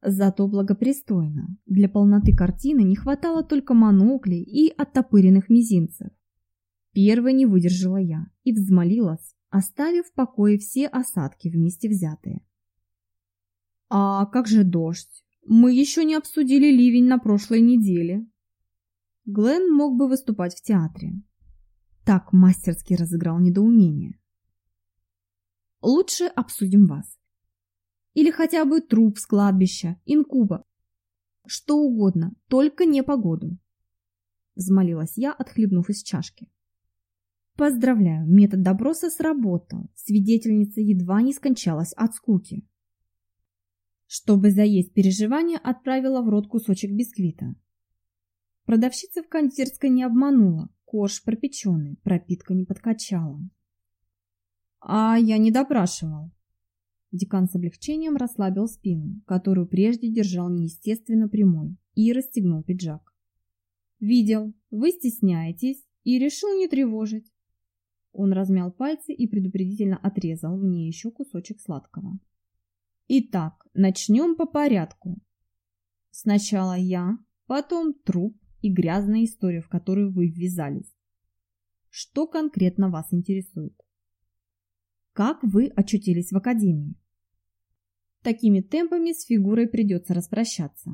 Зато благопристойно. Для полноты картины не хватало только моноклей и оттопыренных мизинцев. Первой не выдержала я и взмолилась, оставив в покое все осадки вместе взятые. «А как же дождь? Мы еще не обсудили ливень на прошлой неделе. Глен мог бы выступать в театре. Так мастерски разыграл недоумение. Лучше обсудим вас. Или хотя бы труп с кладбища, инкуба. Что угодно, только не погоду. Взмолилась я, отхлебнув из чашки. Поздравляю, метод допроса сработал. Свидетельница едва не скончалась от скуки. Чтобы заесть переживания, отправила в рот кусочек бисквита. Продавщица в кондитерской не обманула. Корж пропеченный, пропитка не подкачала. А я не допрашивал. Декан с облегчением расслабил спину, которую прежде держал неестественно прямой, и расстегнул пиджак. Видел, вы стесняетесь и решил не тревожить. Он размял пальцы и предупредительно отрезал мне еще кусочек сладкого. Итак, начнем по порядку. Сначала я, потом труп и грязная история, в которую вы ввязались. Что конкретно вас интересует? Как вы очутились в академии? Такими темпами с фигурой придется распрощаться.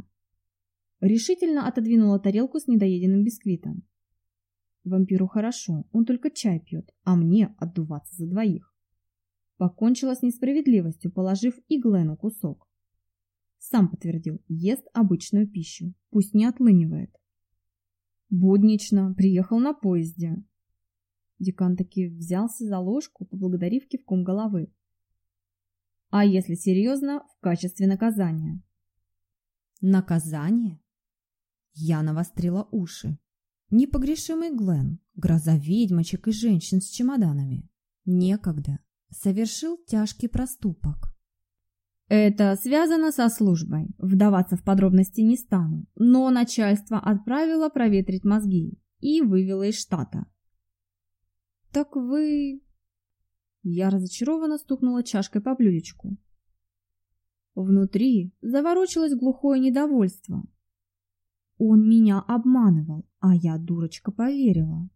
Решительно отодвинула тарелку с недоеденным бисквитом. Вампиру хорошо, он только чай пьет, а мне отдуваться за двоих. Покончила с несправедливостью, положив и Глену кусок. Сам подтвердил, ест обычную пищу, пусть не отлынивает. Буднично, приехал на поезде. Декан таки взялся за ложку, поблагодарив кивком головы. А если серьезно, в качестве наказания. Наказание? Я навострила уши. Непогрешимый Глен, гроза ведьмочек и женщин с чемоданами, некогда совершил тяжкий проступок. Это связано со службой. Вдаваться в подробности не стану, но начальство отправило проветрить мозги и вывело из штата. Так вы... Я разочарованно стукнула чашкой по блюдечку. Внутри заворочилось глухое недовольство. Он меня обманывал, а я, дурочка, поверила.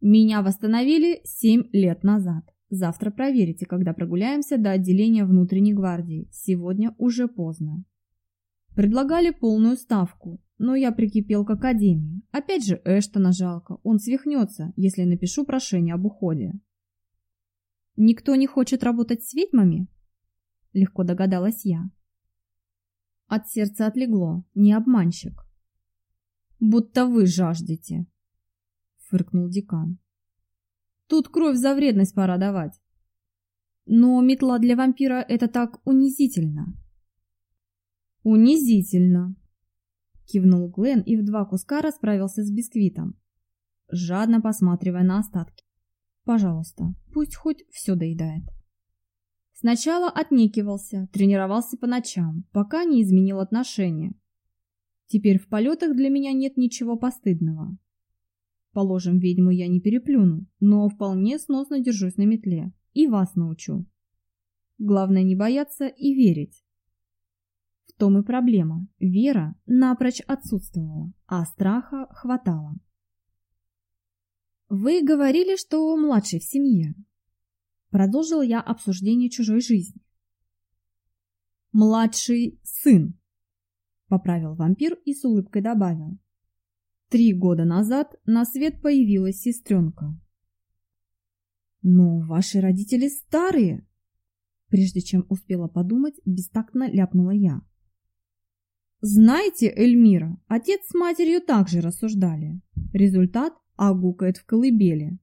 Меня восстановили семь лет назад. Завтра проверите, когда прогуляемся до отделения внутренней гвардии. Сегодня уже поздно. Предлагали полную ставку, но я прикипел к академии. Опять же Эштона жалко, он свихнется, если напишу прошение об уходе. Никто не хочет работать с ведьмами? Легко догадалась я. От сердца отлегло, не обманщик. Будто вы жаждете, фыркнул декан. Тут кровь за вредность пора давать. Но метла для вампира это так унизительно. Унизительно, кивнул Глен и в два куска расправился с бисквитом, жадно посматривая на остатки. Пожалуйста, пусть хоть все доедает. Сначала отнекивался, тренировался по ночам, пока не изменил отношения. Теперь в полетах для меня нет ничего постыдного. Положим, ведьму я не переплюну, но вполне сносно держусь на метле и вас научу. Главное не бояться и верить. В том и проблема. Вера напрочь отсутствовала, а страха хватало. Вы говорили, что младший в семье. Продолжил я обсуждение чужой жизни. Младший сын, поправил вампир и с улыбкой добавил. Три года назад на свет появилась сестренка. Но ваши родители старые. Прежде чем успела подумать, бестактно ляпнула я. Знаете, Эльмира, отец с матерью также рассуждали. Результат агукает в колыбели.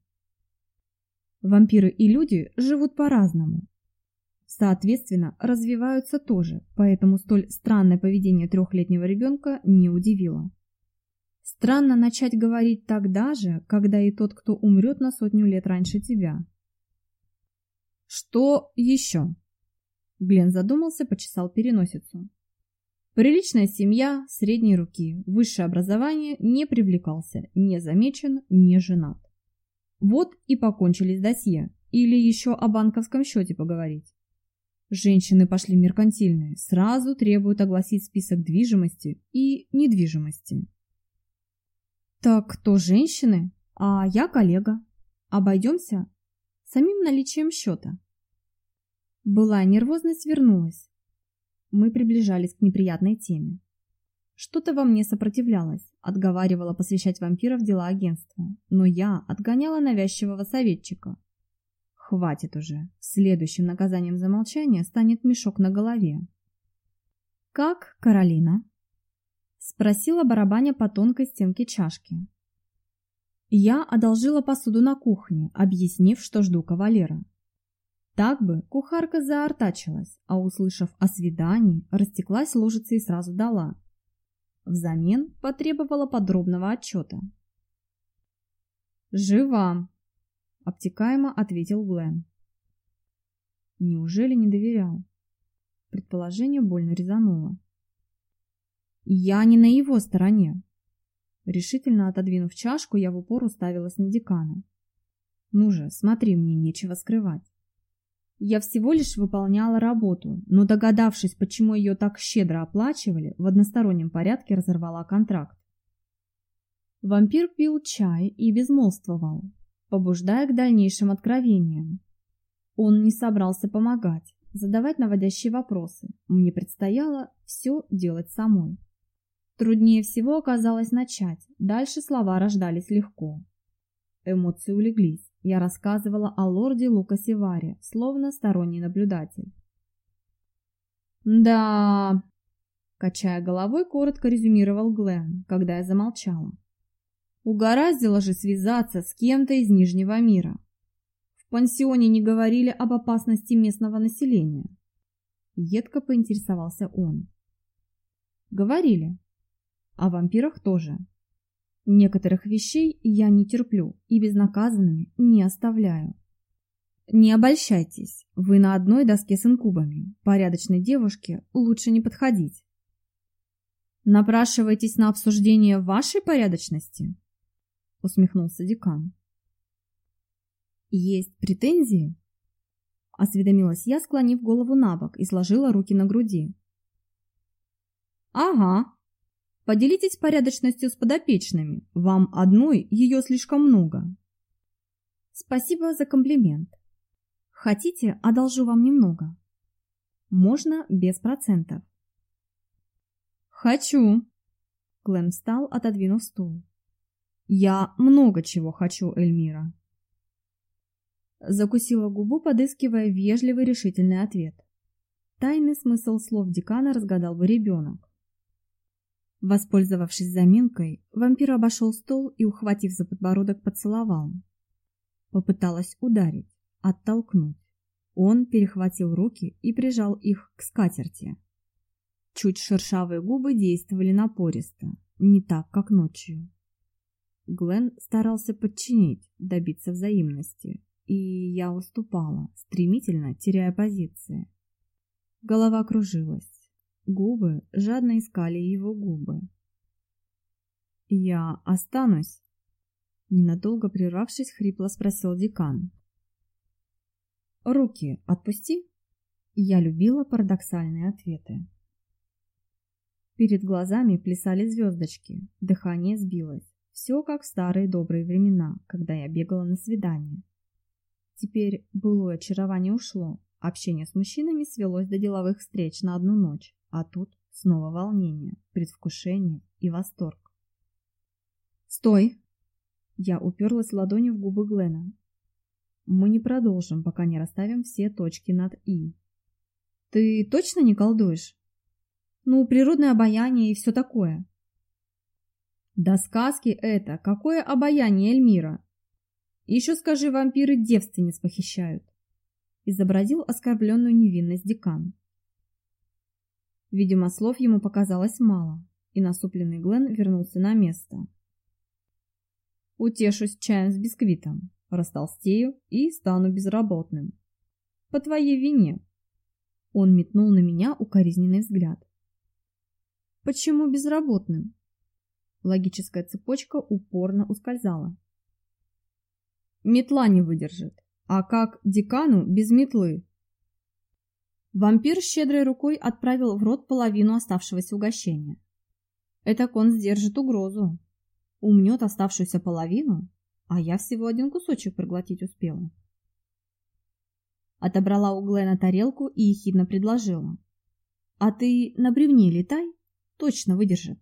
Вампиры и люди живут по-разному. Соответственно, развиваются тоже, поэтому столь странное поведение трехлетнего ребенка не удивило. Странно начать говорить тогда же, когда и тот, кто умрет на сотню лет раньше тебя. Что еще? Глен задумался, почесал переносицу. Приличная семья, средней руки, высшее образование, не привлекался, не замечен, не женат. Вот и покончили с досье. Или еще о банковском счете поговорить. Женщины пошли меркантильные, сразу требуют огласить список движимости и недвижимости. Так кто женщины, а я коллега. Обойдемся самим наличием счета. Была нервозность вернулась. Мы приближались к неприятной теме. Что-то во мне сопротивлялось, отговаривало посвящать вампиров дела агентства, но я отгоняла навязчивого советчика. Хватит уже. Следующим наказанием за молчание станет мешок на голове. Как Каролина? Спросила барабаня по тонкой стенке чашки. Я одолжила посуду на кухне, объяснив, что жду кавалера. Так бы кухарка заортачилась, а услышав о свидании, растеклась лужицей и сразу дала. Взамен потребовала подробного отчета. «Жива!» – обтекаемо ответил Глен. Неужели не доверял? Предположение больно резануло. «Я не на его стороне!» Решительно отодвинув чашку, я в упор уставилась на декана. «Ну же, смотри, мне нечего скрывать. Я всего лишь выполняла работу, но догадавшись, почему ее так щедро оплачивали, в одностороннем порядке разорвала контракт. Вампир пил чай и безмолвствовал, побуждая к дальнейшим откровениям. Он не собрался помогать, задавать наводящие вопросы. Мне предстояло все делать самой. Труднее всего оказалось начать, дальше слова рождались легко. Эмоции улеглись. Я рассказывала о лорде Лукасе Варе, словно сторонний наблюдатель. «Да...» – качая головой, коротко резюмировал Глен, когда я замолчала. «Угораздило же связаться с кем-то из Нижнего мира. В пансионе не говорили об опасности местного населения». Едко поинтересовался он. «Говорили. О вампирах тоже. Некоторых вещей я не терплю и безнаказанными не оставляю. Не обольщайтесь, вы на одной доске с инкубами. Порядочной девушке лучше не подходить. Напрашиваетесь на обсуждение вашей порядочности? Усмехнулся декан. Есть претензии? Осведомилась я, склонив голову на бок и сложила руки на груди. Ага, Поделитесь порядочностью с подопечными. Вам одной ее слишком много. Спасибо за комплимент. Хотите, одолжу вам немного? Можно без процентов. Хочу. Глен встал, отодвинув стул. Я много чего хочу, Эльмира. Закусила губу, подыскивая вежливый решительный ответ. Тайный смысл слов декана разгадал бы ребенок. Воспользовавшись заминкой, вампир обошел стол и, ухватив за подбородок, поцеловал. Попыталась ударить, оттолкнуть. Он перехватил руки и прижал их к скатерти. Чуть шершавые губы действовали напористо, не так, как ночью. Глен старался подчинить, добиться взаимности, и я уступала, стремительно теряя позиции. Голова кружилась. Губы жадно искали его губы. «Я останусь?» Ненадолго прервавшись, хрипло спросил декан. «Руки отпусти?» Я любила парадоксальные ответы. Перед глазами плясали звездочки, дыхание сбилось. Все как в старые добрые времена, когда я бегала на свидание. Теперь былое очарование ушло, общение с мужчинами свелось до деловых встреч на одну ночь. А тут снова волнение, предвкушение и восторг. «Стой!» Я уперлась ладонью в губы Глена. «Мы не продолжим, пока не расставим все точки над «и». «Ты точно не колдуешь?» «Ну, природное обаяние и все такое». «Да сказки это! Какое обаяние Эльмира!» «Еще скажи, вампиры девственниц похищают!» Изобразил оскорбленную невинность декан. Видимо, слов ему показалось мало, и насупленный Глен вернулся на место. Утешусь чаем с бисквитом, растолстею и стану безработным. По твоей вине. Он метнул на меня укоризненный взгляд. Почему безработным? Логическая цепочка упорно ускользала. Метла не выдержит. А как декану без метлы? Вампир щедрой рукой отправил в рот половину оставшегося угощения. Это он сдержит угрозу. Умнет оставшуюся половину, а я всего один кусочек проглотить успела. Отобрала у Глена тарелку и ехидно предложила. «А ты на бревне летай, точно выдержит».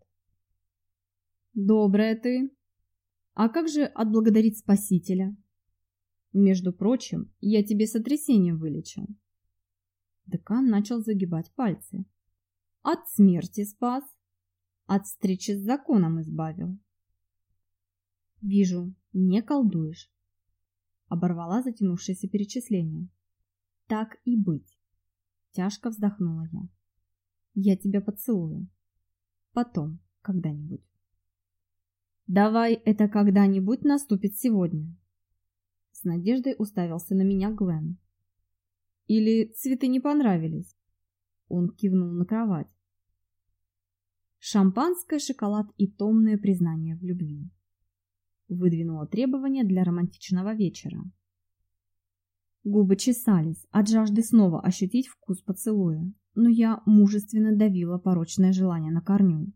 «Добрая ты. А как же отблагодарить Спасителя?» «Между прочим, я тебе сотрясение вылечил». Декан начал загибать пальцы. От смерти спас, от встречи с законом избавил. Вижу, Не колдуешь. Оборвала затянувшееся перечисление. Так и быть. Тяжко вздохнула я. Я тебя поцелую. Потом, когда-нибудь. Давай это когда-нибудь наступит сегодня. С надеждой уставился на меня Глен. Или цветы не понравились? Он кивнул на кровать. Шампанское, шоколад и томное признание в любви. Выдвинула требования для романтичного вечера. Губы чесались от жажды снова ощутить вкус поцелуя, но я мужественно давила порочное желание на корню.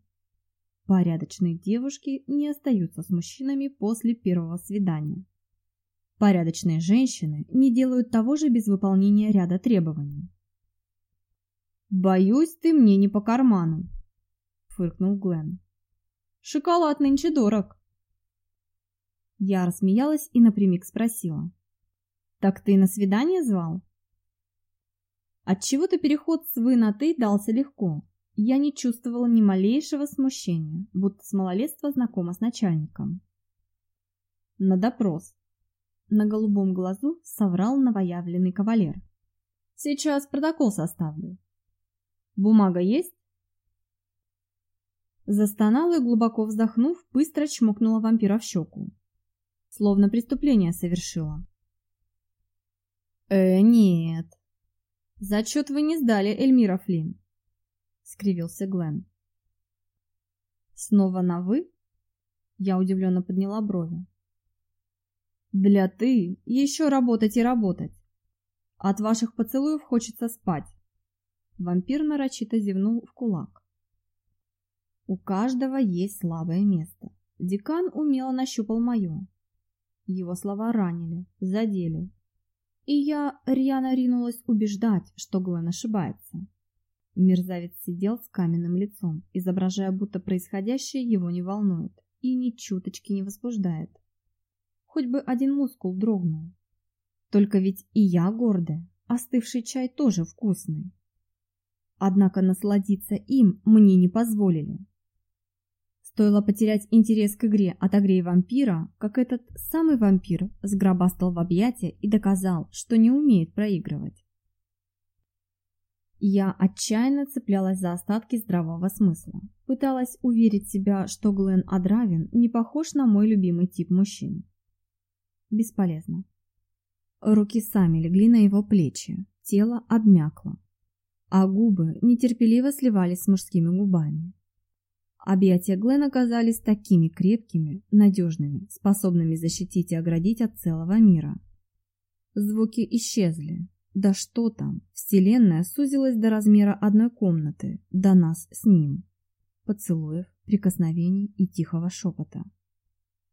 Порядочные девушки не остаются с мужчинами после первого свидания. Порядочные женщины не делают того же без выполнения ряда требований. «Боюсь, ты мне не по карману», — фыркнул Глен. «Шоколад нынче дорог». Я рассмеялась и напрямик спросила. «Так ты на свидание звал?» Отчего-то переход с «вы» на «ты» дался легко. Я не чувствовала ни малейшего смущения, будто с малолетства знакома с начальником. На допрос. На голубом глазу соврал новоявленный кавалер. Сейчас протокол составлю. Бумага есть? Застонала и, глубоко вздохнув, быстро чмокнула вампира в щеку. Словно преступление совершила. Э, нет. Зачет вы не сдали, Эльмира Флинн. Скривился Глен. Снова на «вы»? Я удивленно подняла брови. Для «ты» еще работать и работать. От ваших поцелуев хочется спать. Вампир нарочито зевнул в кулак. У каждого есть слабое место. Декан умело нащупал мое. Его слова ранили, задели. И я рьяно ринулась убеждать, что Глен ошибается. Мерзавец сидел с каменным лицом, изображая, будто происходящее его не волнует и ни чуточки не возбуждает хоть бы один мускул дрогнул. Только ведь и я гордая, остывший чай тоже вкусный. Однако насладиться им мне не позволили. Стоило потерять интерес к игре «Отогрей вампира», как этот самый вампир сгробастал в объятия и доказал, что не умеет проигрывать. Я отчаянно цеплялась за остатки здравого смысла. Пыталась уверить себя, что Глен Адравин не похож на мой любимый тип мужчин. Бесполезно. Руки сами легли на его плечи, тело обмякло, а губы нетерпеливо сливались с мужскими губами. Объятия Глена казались такими крепкими, надежными, способными защитить и оградить от целого мира. Звуки исчезли. Да что там, вселенная сузилась до размера одной комнаты, до нас с ним. Поцелуев, прикосновений и тихого шепота.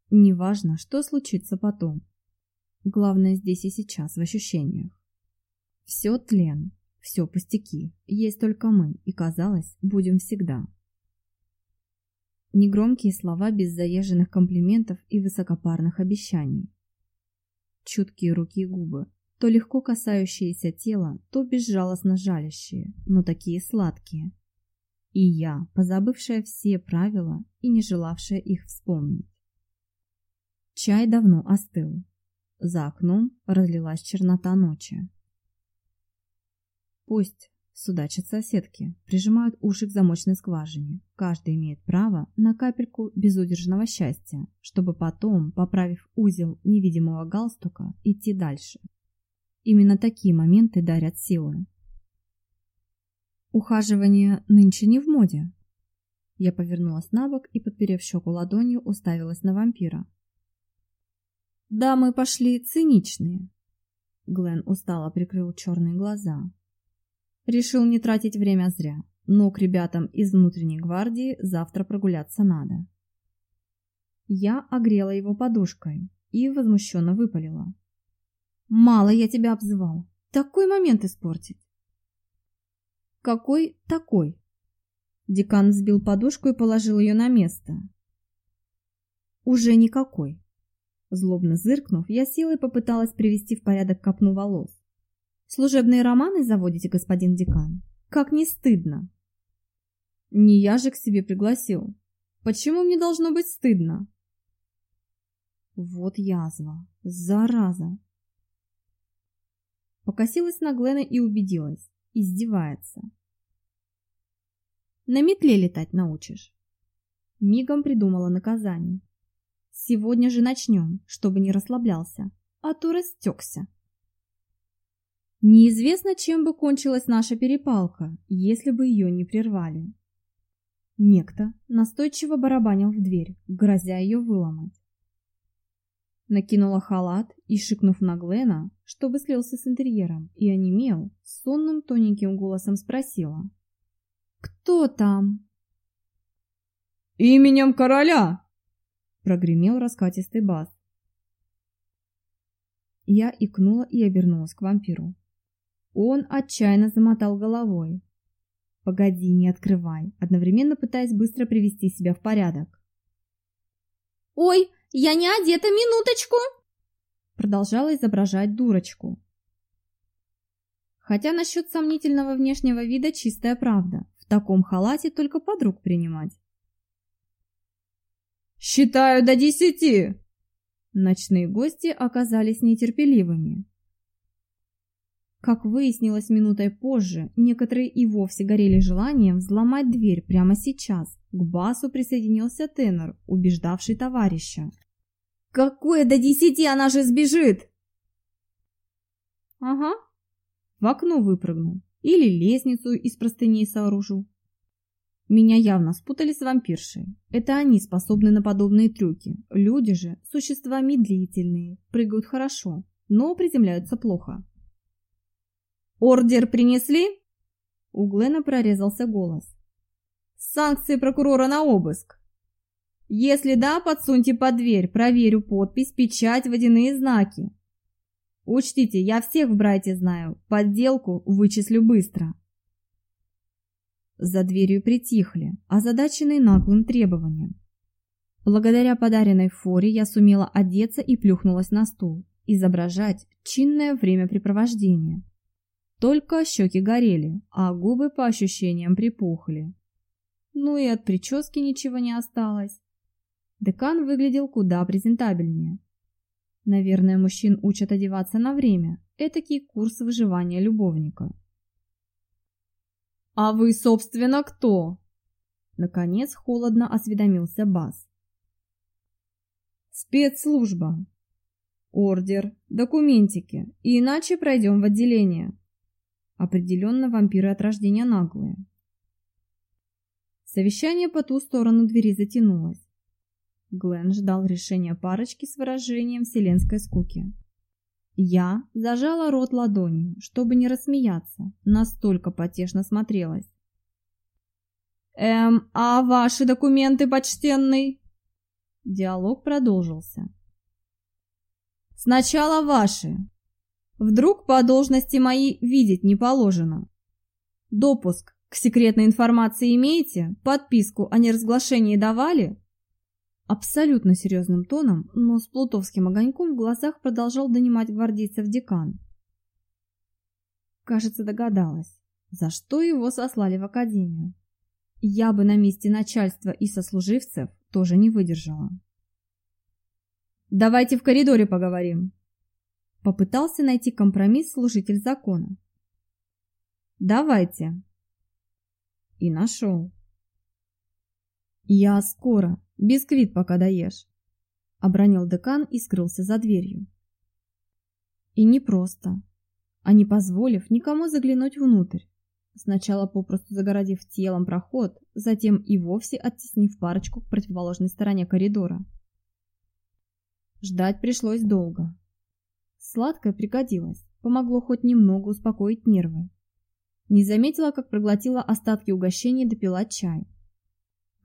Неважно, что случится потом. Главное здесь и сейчас, в ощущениях. Все тлен, все пустяки, есть только мы, и, казалось, будем всегда. Негромкие слова без заезженных комплиментов и высокопарных обещаний. Чуткие руки и губы, то легко касающиеся тела, то безжалостно жалящие, но такие сладкие. И я, позабывшая все правила и не желавшая их вспомнить. Чай давно остыл. За окном разлилась чернота ночи. Пусть судачат соседки, прижимают уши к замочной скважине. Каждый имеет право на капельку безудержного счастья, чтобы потом, поправив узел невидимого галстука, идти дальше. Именно такие моменты дарят силы. Ухаживание нынче не в моде. Я повернулась на бок и, подперев щеку ладонью, уставилась на вампира, Дамы пошли циничные. Глен устало прикрыл черные глаза. Решил не тратить время зря, но к ребятам из внутренней гвардии завтра прогуляться надо. Я огрела его подушкой и возмущенно выпалила. «Мало я тебя обзывала. Такой момент испортить!» «Какой такой?» Декан сбил подушку и положил ее на место. «Уже никакой. Злобно зыркнув, я силой попыталась привести в порядок копну волос. «Служебные романы заводите, господин декан? Как не стыдно!» «Не я же к себе пригласил. Почему мне должно быть стыдно?» Вот язва, зараза. Покосилась на Глена и убедилась, издевается. На метле летать научишь. Мигом придумала наказание. Сегодня же начнем, чтобы не расслаблялся, а то растекся. Неизвестно, чем бы кончилась наша перепалка, если бы ее не прервали. Некто настойчиво барабанил в дверь, грозя ее выломать. Накинула халат и, шикнув на Глена, чтобы слился с интерьером, и онемел, сонным тоненьким голосом спросила. «Кто там?» «Именем короля!» — прогремел раскатистый бас. Я икнула и обернулась к вампиру. Он отчаянно замотал головой. «Погоди, не открывай», одновременно пытаясь быстро привести себя в порядок. «Ой, я не одета, минуточку!» Продолжала изображать дурочку. Хотя насчет сомнительного внешнего вида чистая правда. В таком халате только подруг принимать. «Считаю до десяти!» Ночные гости оказались нетерпеливыми. Как выяснилось минутой позже, некоторые и вовсе горели желанием взломать дверь прямо сейчас. К басу присоединился тенор, убеждавший товарища. «Какое до десяти, она же сбежит!» «Ага, в окно выпрыгну или лестницу из простыней сооружу. Меня явно спутали с вампиршей. Это они способны на подобные трюки. Люди же – существа медлительные, прыгают хорошо, но приземляются плохо. «Ордер принесли?» У Глена прорезался голос. «Санкции прокурора на обыск?» «Если да, подсуньте под дверь, проверю подпись, печать, водяные знаки. Учтите, я всех в брате знаю, подделку вычислю быстро». За дверью притихли, озадаченные наглым требованием. Благодаря подаренной форе я сумела одеться и плюхнулась на стул, изображать чинное времяпрепровождение. Только щеки горели, а губы по ощущениям припухли. Ну и от прически ничего не осталось. Декан выглядел куда презентабельнее. Наверное, мужчин учат одеваться на время. Этакий курс выживания любовника. «А вы, собственно, кто?» Наконец холодно осведомился Бас. «Спецслужба. Ордер, документики, иначе пройдем в отделение». Определенно вампиры от рождения наглые. Совещание по ту сторону двери затянулось. Глен ждал решения парочки с выражением вселенской скуки. Я зажала рот ладонью, чтобы не рассмеяться, настолько потешно смотрелась. «Эм, а ваши документы, почтенный?» Диалог продолжился. «Сначала ваши. Вдруг по должности моей видеть не положено. Допуск к секретной информации имеете? Подписку о неразглашении давали?» Абсолютно серьезным тоном, но с плутовским огоньком в глазах продолжал донимать гвардейцев декан. Кажется, догадалась, за что его сослали в академию. Я бы на месте начальства и сослуживцев тоже не выдержала. «Давайте в коридоре поговорим», — попытался найти компромисс служитель закона. «Давайте». И нашел. «Я скоро», Бисквит пока доешь. Обронил декан и скрылся за дверью. И не просто, а не позволив никому заглянуть внутрь. Сначала попросту загородив телом проход, затем и вовсе оттеснив парочку к противоположной стороне коридора. Ждать пришлось долго. Сладкое пригодилось, помогло хоть немного успокоить нервы. Не заметила, как проглотила остатки угощения и допила чай.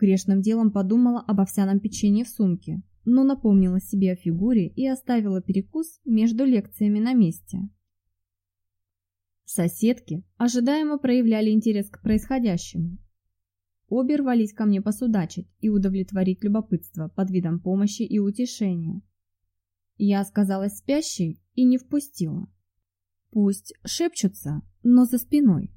Грешным делом подумала об овсяном печенье в сумке, но напомнила себе о фигуре и оставила перекус между лекциями на месте. Соседки ожидаемо проявляли интерес к происходящему. Обе рвались ко мне посудачить и удовлетворить любопытство под видом помощи и утешения. Я сказалась спящей и не впустила. Пусть шепчутся, но за спиной.